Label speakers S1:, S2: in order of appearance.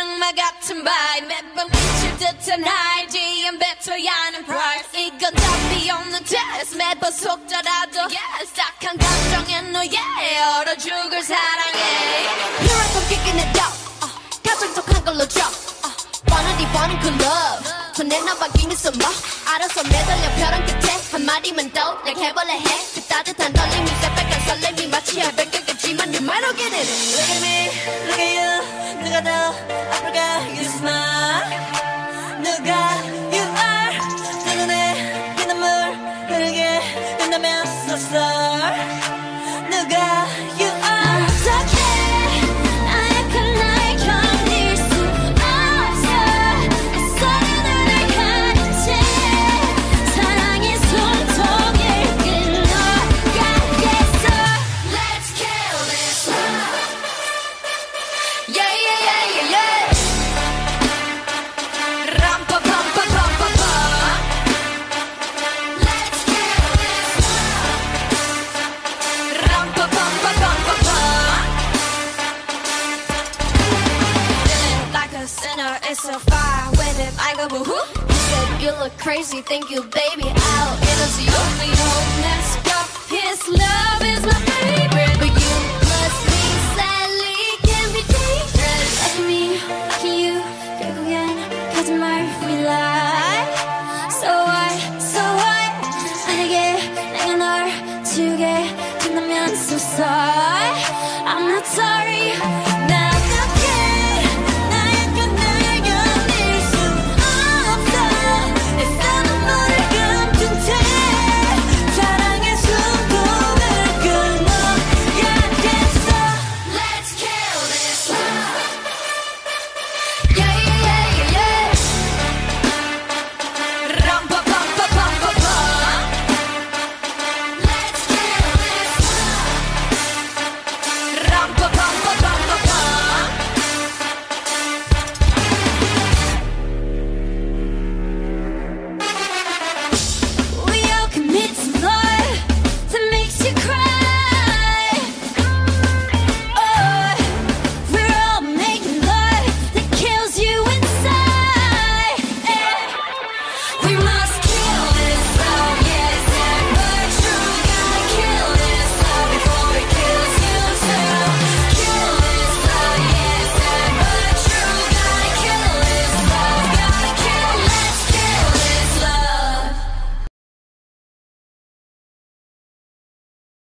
S1: 악마 같은 바이 매번 미칠 듯한 알지 뱉어야 하는 price. 이건 답이 없는 test. 매번 속더라도 yes. 딱한 감정에 너의 얼어 죽을 사랑해 come kicking it up uh, 감정적한 걸로 drop uh, 뻔하디 뻔한 그 love. 손에나 바뀌는 숨어. 알아서 매달려 벼랑 끝에 한마디만 더 내가 해볼래 해그 따뜻한 떨림이
S2: in the mess of 누가 you
S1: said you look crazy, thank you, baby. I'll answer your home messed up. His love is my favorite, but you must be sadly can be dangerous. I me, I can you, go again, cause my we lie. So I, so I, I get, I get, to get, to I'm so sorry. I'm not sorry.